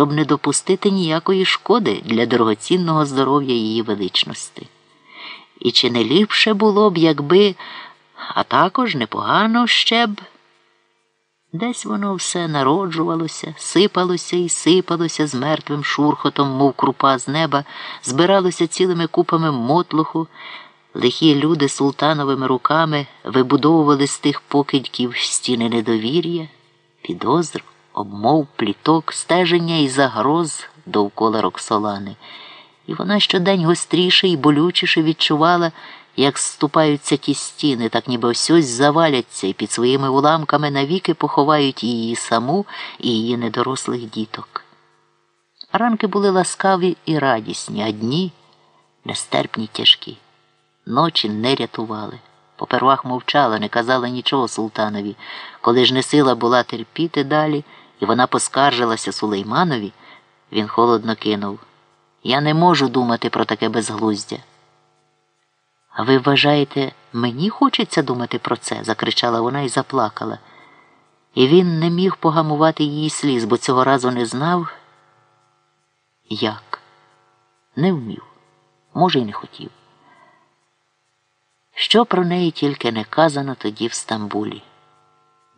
щоб не допустити ніякої шкоди для дорогоцінного здоров'я її величності. І чи не ліпше було б, якби, а також непогано ще б. Десь воно все народжувалося, сипалося і сипалося з мертвим шурхотом, мов крупа з неба, збиралося цілими купами мотлуху. Лихі люди султановими руками вибудовували з тих покидьків стіни недовір'я, підозр, обмов, пліток, стеження і загроз довкола Роксолани. І вона щодень гостріше і болючіше відчувала, як ступаються ті стіни, так ніби ось ось заваляться і під своїми уламками навіки поховають її саму і її недорослих діток. Ранки були ласкаві і радісні, а дні нестерпні тяжкі. Ночі не рятували. Попервах мовчала, не казала нічого султанові. Коли ж не сила була терпіти далі, і вона поскаржилася сулейманові, він холодно кинув Я не можу думати про таке безглуздя. А ви вважаєте, мені хочеться думати про це? закричала вона і заплакала. І він не міг погамувати її сліз, бо цього разу не знав, як. Не вмів, може, й не хотів. Що про неї тільки не казано тоді в Стамбулі.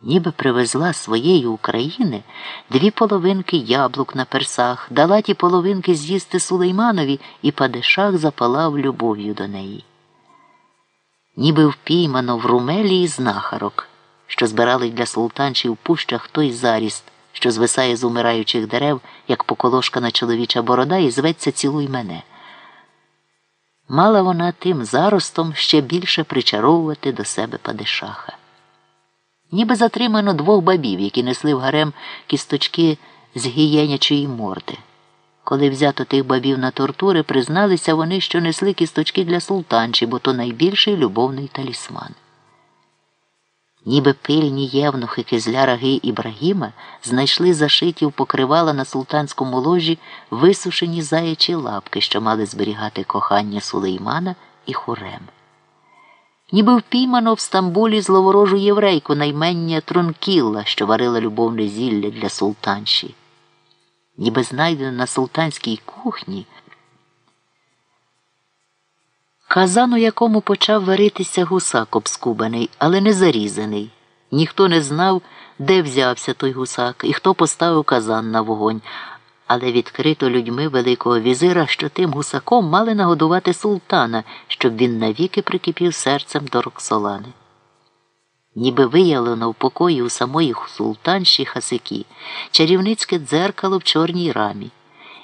Ніби привезла своєї України дві половинки яблук на персах, дала ті половинки з'їсти Сулейманові, і падишах запалав любов'ю до неї. Ніби впіймано в румелії знахарок, що збирали для султанчі в пущах той заріст, що звисає з умираючих дерев, як поколошкана чоловіча борода, і зветься цілуй мене мала вона тим заростом ще більше причаровувати до себе падишаха. Ніби затримано двох бабів, які несли в гарем кісточки з гієнячої морди. Коли взято тих бабів на тортури, призналися вони, що несли кісточки для султанчі, бо то найбільший любовний талісман. Ніби пильні євнухи кизля Ібрагіма знайшли зашиті в покривала на султанському ложі висушені заячі лапки, що мали зберігати кохання сулеймана і хурем. Ніби впіймано в Стамбулі зловорожу єврейку наймення Тронкілла, що варила любовне зілля для султанші. Ніби знайдено на султанській кухні. Казан, у якому почав варитися гусак обскубаний, але не зарізаний. Ніхто не знав, де взявся той гусак і хто поставив казан на вогонь, але відкрито людьми Великого візира, що тим гусаком мали нагодувати султана, щоб він навіки прикипів серцем до Роксолани. Ніби виявлено в покої у самої султанші хасики, чарівницьке дзеркало в чорній рамі.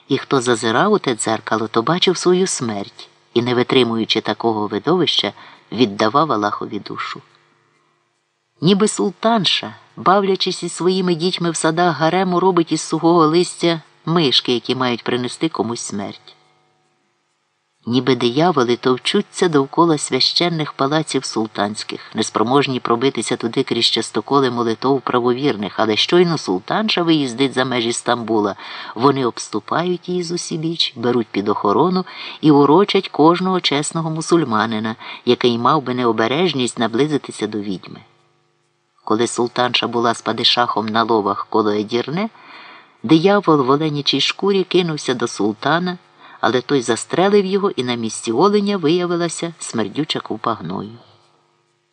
І хто зазирав у те дзеркало, то бачив свою смерть і, не витримуючи такого видовища, віддавав Аллахові душу. Ніби султанша, бавлячись із своїми дітьми в садах гарему, робить із сухого листя мишки, які мають принести комусь смерть. Ніби дияволи товчуться довкола священних палаців султанських, неспроможні пробитися туди крізь частоколи молитов правовірних, але щойно султанша виїздить за межі Стамбула, вони обступають її з усібіч, беруть під охорону і урочать кожного чесного мусульманина, який мав би необережність наблизитися до відьми. Коли султанша була з падишахом на ловах коло Едірне, диявол в оленячій шкурі кинувся до султана але той застрелив його і на місці оленя виявилася смердюча купа гною.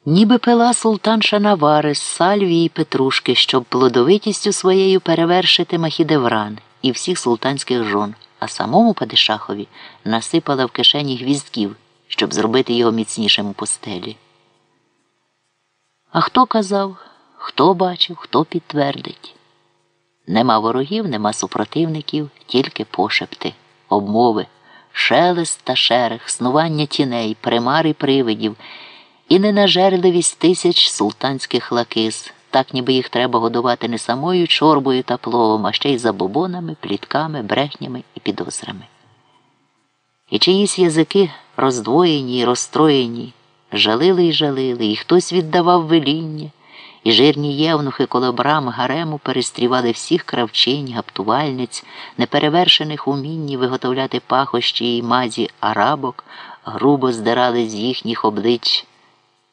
Ніби пила султанша Навари з сальвії і петрушки, щоб плодовитістю своєю перевершити Махідевран і всіх султанських жон, а самому Падишахові насипала в кишені гвіздків, щоб зробити його міцнішим у постелі. А хто казав, хто бачив, хто підтвердить? Нема ворогів, нема супротивників, тільки пошепти обмови, шелест та шерех, снування тіней, примари привидів і ненажерливість тисяч султанських лакиз, так ніби їх треба годувати не самою чорбою та пловом, а ще й забобонами, плітками, брехнями і підозрами. І чиїсь язики роздвоєні й розстроєні, жалили й жалили, і хтось віддавав веління і жирні євнухи коло брам гарему перестрівали всіх кравчинь, гаптувальниць, неперевершених умінні виготовляти пахощі й мазі арабок, грубо здирали з їхніх облич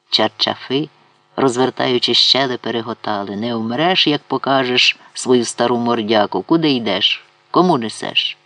чарчафи, розвертаючи щели, переготали. Не вмреш, як покажеш свою стару мордяку, куди йдеш? Кому несеш?